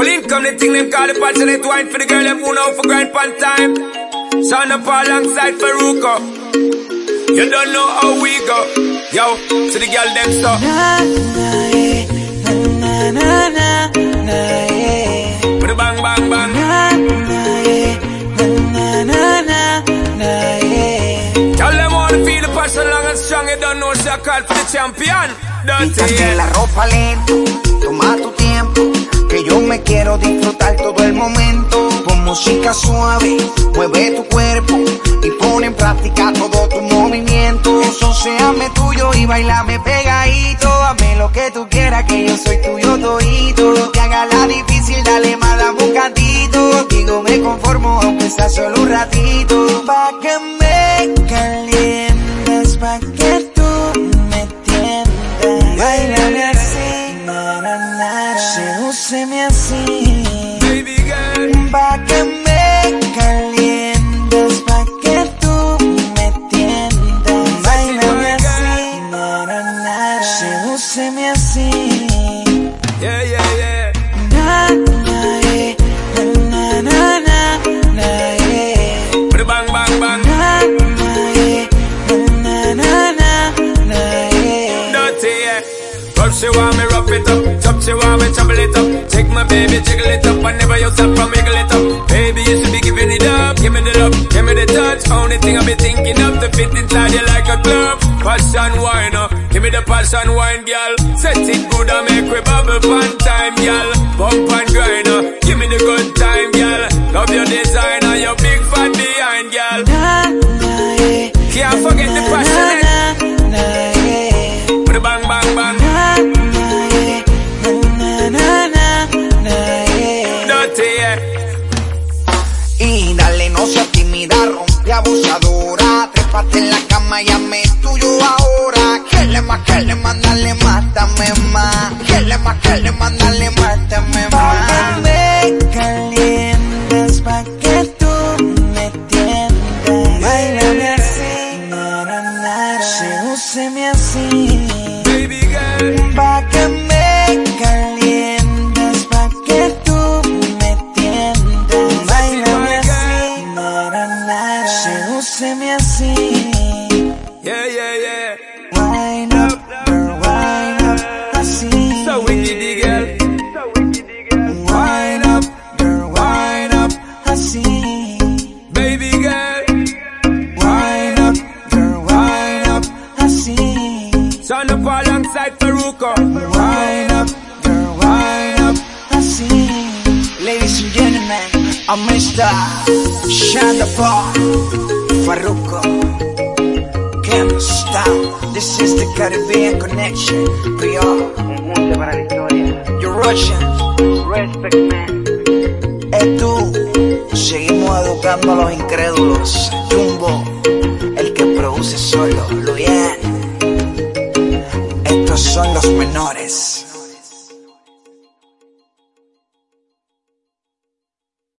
Well, in come the thing them call the passionate wine for the girl them who know for grind pan time. Sound up alongside Faruko. You don't know how we go. Yo, to the girl them so. Na, na, eh. Na, na, na, na, eh. With the bang bang bang. Na, na, eh. Na, na, na, na, eh. Tell them all to feel the passion long and strong. You don't know so call for the champion. Don't Quítate you? la ropa lento, toma tu tiempo, que yo me quiero disfrutar todo el momento. Con música suave, mueve tu cuerpo y pone en práctica todo tu movimiento. Eso tuyo y bailame pegadito. Dame lo que tú quieras, que yo soy tuyo todito. Que haga la difícil, dale más, dame un cantito. Digo, me conformo, aunque sea solo un ratito. Pa' que sedúceme así. Baby girl. Pa' que me calientes, pa' que tú me tiendas. Bailame así, na, na, na, sedúceme así. Yeah, yeah, yeah. Rub she want me rough it up, chop she want me trouble it up. Take my baby, jiggle it up, and never you stop from wiggle it up. Baby, you should be giving it up, give me the love, give me the touch. Only thing I be thinking of the fit inside you like a glove. Passion wine, uh, give me the passion wine, girl. Set it good and make we bubble fun time, girl. Bump and grind, uh, give me the good time, girl. Love your design and your big fat behind, girl. Eh, Can't forget the abusadora. Trépate en la cama y hazme tuyo ahora. Que le más, que le más, dale, mátame más. Que le más, que le más, Sound up alongside Faruko. Wind up, girl, wind up, así. Ladies and gentlemen, I'm Mr. Shanda Paul, Farruko, Can't stop. This is the Caribbean connection. We are Mucho para la historia. your Russian. Respect, man. Es tú. Seguimos educando a los incrédulos. Son los menores.